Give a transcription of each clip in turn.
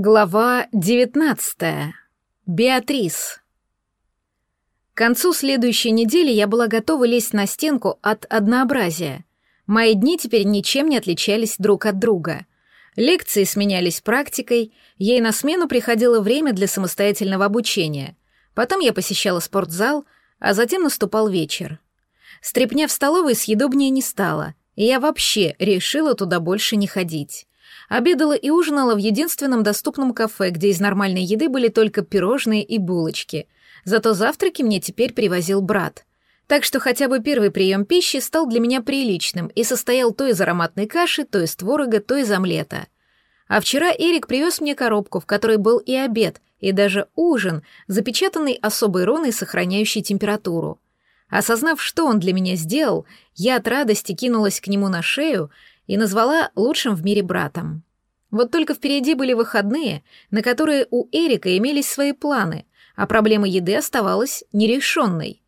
Глава 19. Беатрис. К концу следующей недели я была готова лезть на стенку от однообразия. Мои дни теперь ничем не отличались друг от друга. Лекции сменялись практикой, ей на смену приходило время для самостоятельного обучения. Потом я посещала спортзал, а затем наступал вечер. Стрепня в столовой съедобнее не стало, и я вообще решила туда больше не ходить. Обедала и ужинала в единственном доступном кафе, где из нормальной еды были только пирожные и булочки. Зато завтраки мне теперь привозил брат. Так что хотя бы первый прием пищи стал для меня приличным и состоял то из ароматной каши, то из творога, то из омлета. А вчера Эрик привез мне коробку, в которой был и обед, и даже ужин, запечатанный особой роной, сохраняющей температуру. Осознав, что он для меня сделал, я от радости кинулась к нему на шею и назвала лучшим в мире братом. Вот только впереди были выходные, на которые у Эрика имелись свои планы, а проблема еды оставалась нерешенной.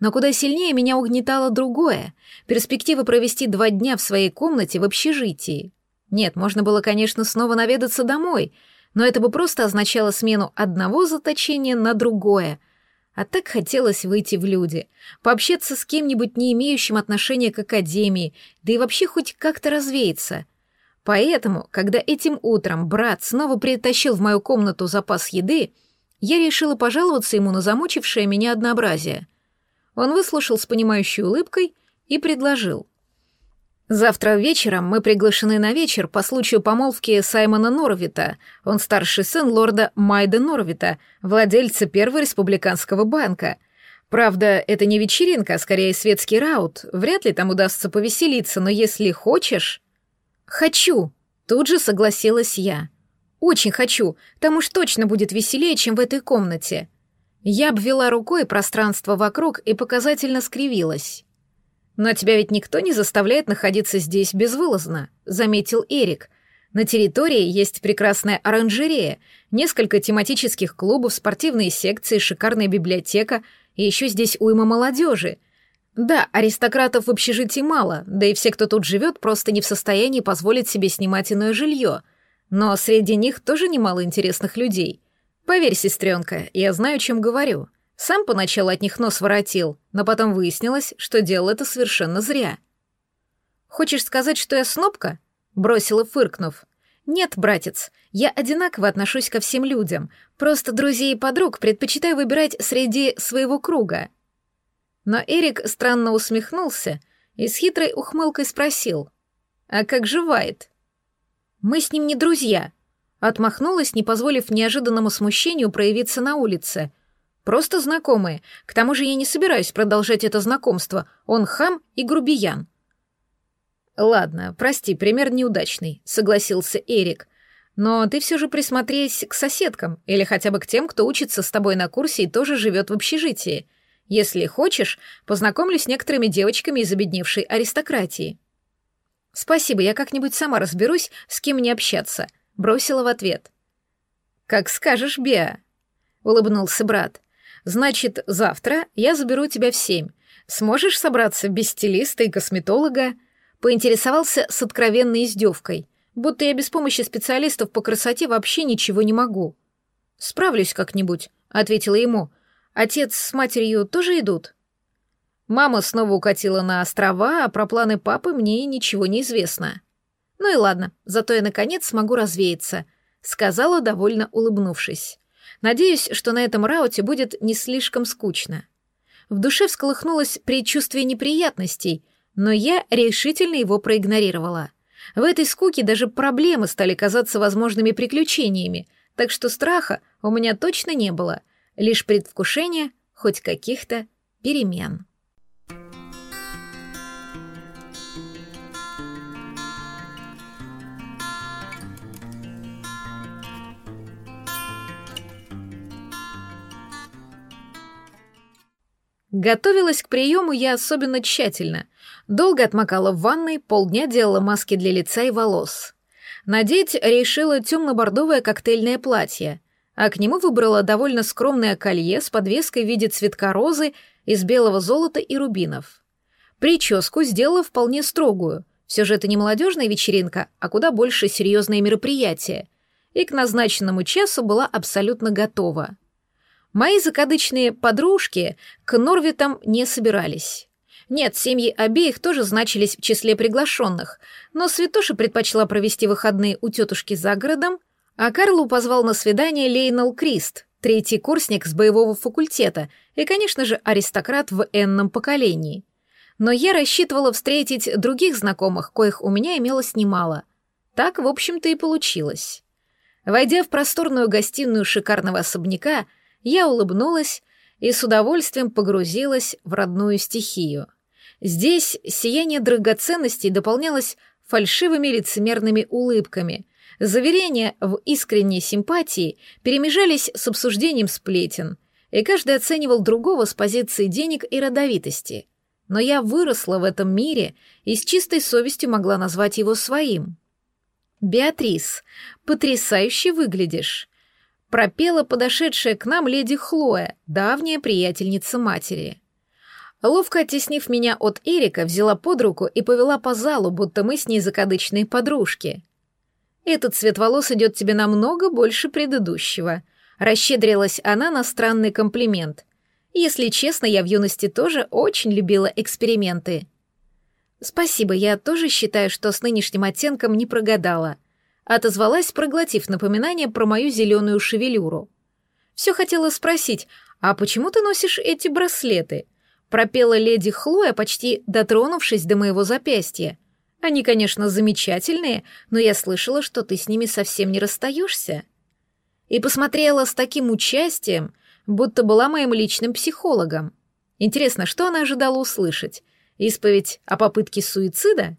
Но куда сильнее меня угнетало другое — перспектива провести два дня в своей комнате в общежитии. Нет, можно было, конечно, снова наведаться домой, но это бы просто означало смену одного заточения на другое — а так хотелось выйти в люди, пообщаться с кем-нибудь, не имеющим отношения к академии, да и вообще хоть как-то развеяться. Поэтому, когда этим утром брат снова притащил в мою комнату запас еды, я решила пожаловаться ему на замучившее меня однообразие. Он выслушал с понимающей улыбкой и предложил. Завтра вечером мы приглашены на вечер по случаю помолвки Саймона Норвита. Он старший сын лорда Майда Норвита, владельца Первого республиканского банка. Правда, это не вечеринка, а скорее светский раут. Вряд ли там удастся повеселиться, но если хочешь... Хочу, тут же согласилась я. Очень хочу, там уж точно будет веселее, чем в этой комнате. Я обвела рукой пространство вокруг и показательно скривилась. «Но тебя ведь никто не заставляет находиться здесь безвылазно», — заметил Эрик. «На территории есть прекрасная оранжерея, несколько тематических клубов, спортивные секции, шикарная библиотека, и еще здесь уйма молодежи. Да, аристократов в общежитии мало, да и все, кто тут живет, просто не в состоянии позволить себе снимать иное жилье. Но среди них тоже немало интересных людей. Поверь, сестренка, я знаю, чем говорю». Сам поначалу от них нос воротил, но потом выяснилось, что делал это совершенно зря. «Хочешь сказать, что я снопка?» — бросила, фыркнув. «Нет, братец, я одинаково отношусь ко всем людям, просто друзей и подруг предпочитаю выбирать среди своего круга». Но Эрик странно усмехнулся и с хитрой ухмылкой спросил. «А как же Вайт?» «Мы с ним не друзья», — отмахнулась, не позволив неожиданному смущению проявиться на улице — Просто знакомые. К тому же я не собираюсь продолжать это знакомство. Он хам и грубиян. Ладно, прости, пример неудачный, согласился Эрик. Но ты все же присмотрись к соседкам или хотя бы к тем, кто учится с тобой на курсе и тоже живет в общежитии. Если хочешь, познакомлюсь с некоторыми девочками из обедневшей аристократии. Спасибо, я как-нибудь сама разберусь, с кем мне общаться, бросила в ответ. Как скажешь, Беа, улыбнулся брат. Значит, завтра я заберу тебя в семь. Сможешь собраться без стилиста и косметолога?» Поинтересовался с откровенной издевкой, будто я без помощи специалистов по красоте вообще ничего не могу. «Справлюсь как-нибудь», — ответила ему. «Отец с матерью тоже идут?» Мама снова укатила на острова, а про планы папы мне ничего не известно. «Ну и ладно, зато я, наконец, смогу развеяться», — сказала, довольно улыбнувшись. Надеюсь, что на этом рауте будет не слишком скучно. В душе всколыхнулось предчувствие неприятностей, но я решительно его проигнорировала. В этой скуке даже проблемы стали казаться возможными приключениями, так что страха у меня точно не было, лишь предвкушение хоть каких-то перемен. Готовилась к приему я особенно тщательно. Долго отмокала в ванной, полдня делала маски для лица и волос. Надеть решила темно-бордовое коктейльное платье, а к нему выбрала довольно скромное колье с подвеской в виде цветка розы из белого золота и рубинов. Прическу сделала вполне строгую. Все же это не молодежная вечеринка, а куда больше серьезное мероприятие. и к назначенному часу была абсолютно готова. Мои закадычные подружки к Норвитам не собирались. Нет, семьи обеих тоже значились в числе приглашенных, но Святоша предпочла провести выходные у тетушки за городом, а Карлу позвал на свидание Лейнал Крист, третий курсник с боевого факультета и, конечно же, аристократ в энном поколении. Но я рассчитывала встретить других знакомых, коих у меня имелось немало. Так, в общем-то, и получилось. Войдя в просторную гостиную шикарного особняка, я улыбнулась и с удовольствием погрузилась в родную стихию. Здесь сияние драгоценностей дополнялось фальшивыми лицемерными улыбками. Заверения в искренней симпатии перемежались с обсуждением сплетен, и каждый оценивал другого с позиции денег и родовитости. Но я выросла в этом мире и с чистой совестью могла назвать его своим. «Беатрис, потрясающе выглядишь!» Пропела подошедшая к нам леди Хлоя, давняя приятельница матери. Ловко оттеснив меня от Эрика, взяла под руку и повела по залу, будто мы с ней закадычные подружки. «Этот цвет волос идет тебе намного больше предыдущего», — расщедрилась она на странный комплимент. «Если честно, я в юности тоже очень любила эксперименты». «Спасибо, я тоже считаю, что с нынешним оттенком не прогадала», Отозвалась, проглотив напоминание про мою зеленую шевелюру. Все хотела спросить, а почему ты носишь эти браслеты? Пропела леди Хлоя, почти дотронувшись до моего запястья. Они, конечно, замечательные, но я слышала, что ты с ними совсем не расстаешься. И посмотрела с таким участием, будто была моим личным психологом. Интересно, что она ожидала услышать? Исповедь о попытке суицида?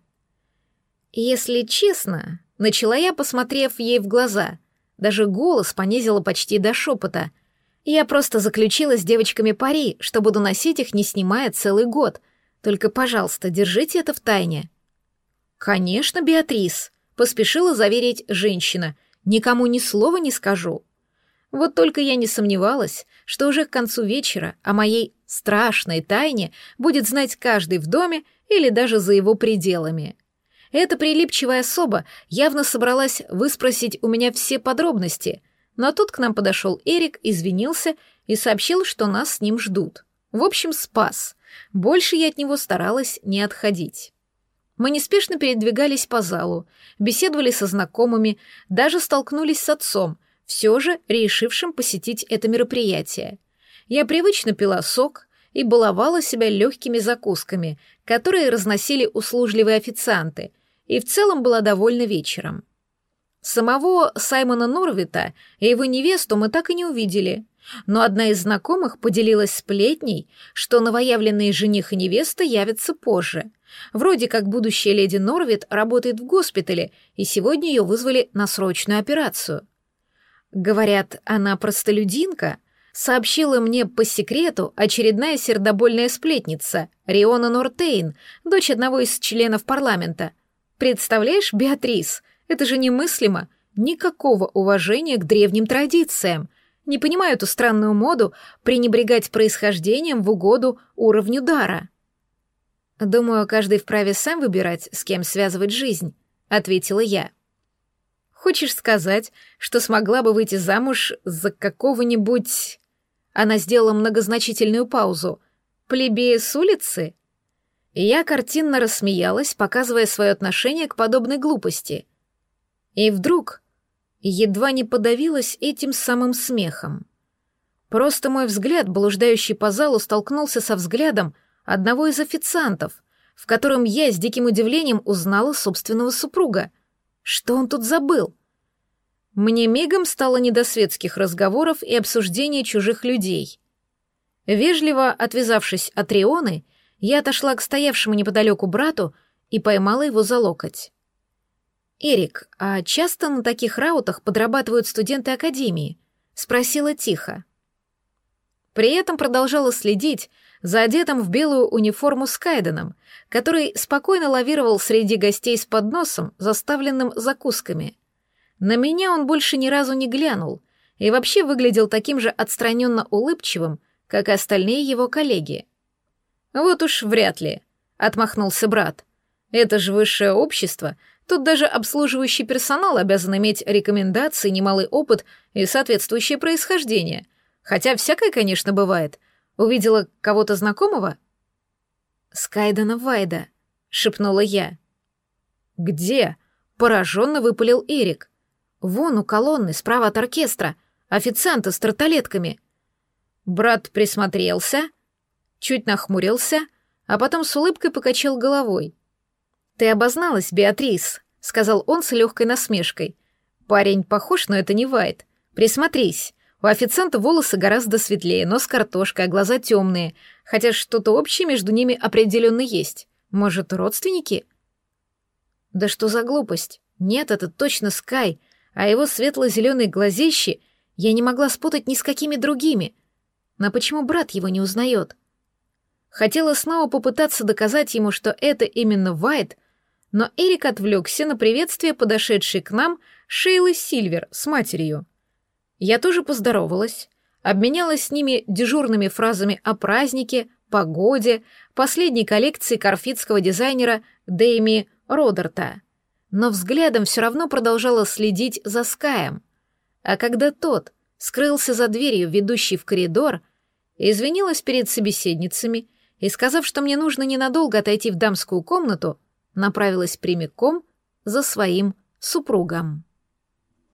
Если честно, Начала я, посмотрев ей в глаза. Даже голос понизила почти до шепота. Я просто заключила с девочками пари, что буду носить их, не снимая целый год. Только, пожалуйста, держите это в тайне. Конечно, Беатрис, поспешила заверить женщина. Никому ни слова не скажу. Вот только я не сомневалась, что уже к концу вечера о моей страшной тайне будет знать каждый в доме или даже за его пределами. Эта прилипчивая особа явно собралась выспросить у меня все подробности, но тут к нам подошел Эрик, извинился и сообщил, что нас с ним ждут. В общем, спас. Больше я от него старалась не отходить. Мы неспешно передвигались по залу, беседовали со знакомыми, даже столкнулись с отцом, все же решившим посетить это мероприятие. Я привычно пила сок и баловала себя легкими закусками, которые разносили услужливые официанты — и в целом была довольна вечером. Самого Саймона Норвита и его невесту мы так и не увидели, но одна из знакомых поделилась сплетней, что новоявленные жених и невеста явятся позже. Вроде как будущая леди Норвит работает в госпитале, и сегодня ее вызвали на срочную операцию. Говорят, она простолюдинка, сообщила мне по секрету очередная сердобольная сплетница, Риона Нортейн, дочь одного из членов парламента — Представляешь, Беатрис, это же немыслимо. Никакого уважения к древним традициям. Не понимаю эту странную моду пренебрегать происхождением в угоду уровню дара. Думаю, каждый вправе сам выбирать, с кем связывать жизнь, ответила я. Хочешь сказать, что смогла бы выйти замуж за какого-нибудь... Она сделала многозначительную паузу. Плебея с улицы? Я картинно рассмеялась, показывая свое отношение к подобной глупости. И вдруг едва не подавилась этим самым смехом. Просто мой взгляд, блуждающий по залу, столкнулся со взглядом одного из официантов, в котором я с диким удивлением узнала собственного супруга. Что он тут забыл? Мне мигом стало не до светских разговоров и обсуждения чужих людей. Вежливо отвязавшись от Рионы, я отошла к стоявшему неподалеку брату и поймала его за локоть. «Эрик, а часто на таких раутах подрабатывают студенты Академии?» — спросила тихо. При этом продолжала следить за одетым в белую униформу Скайденом, который спокойно лавировал среди гостей с подносом, заставленным закусками. На меня он больше ни разу не глянул и вообще выглядел таким же отстраненно улыбчивым, как и остальные его коллеги. «Вот уж вряд ли», — отмахнулся брат. «Это же высшее общество, Тут даже обслуживающий персонал обязан иметь рекомендации, немалый опыт и соответствующее происхождение. Хотя всякое, конечно, бывает. Увидела кого-то знакомого? «Скайдена Вайда», — шепнула я. «Где?» — пораженно выпалил Эрик. «Вон у колонны, справа от оркестра, официанта с тарталетками». Брат присмотрелся, чуть нахмурился, а потом с улыбкой покачал головой. «Ты обозналась, Беатрис», — сказал он с легкой насмешкой. «Парень похож, но это не Вайт. Присмотрись. У официанта волосы гораздо светлее, нос картошка, а глаза темные, хотя что-то общее между ними определенно есть. Может, родственники?» «Да что за глупость? Нет, это точно Скай, а его светло-зеленые глазищи я не могла спутать ни с какими другими. Но почему брат его не узнает?» Хотела снова попытаться доказать ему, что это именно Вайт, но Эрик отвлекся на приветствие подошедшей к нам Шейлы Сильвер с матерью. Я тоже поздоровалась, обменялась с ними дежурными фразами о празднике, погоде, последней коллекции корфитского дизайнера Дэйми Родерта, но взглядом все равно продолжала следить за Скаем. А когда тот скрылся за дверью, ведущей в коридор, извинилась перед собеседницами и, сказав, что мне нужно ненадолго отойти в дамскую комнату, направилась прямиком за своим супругом.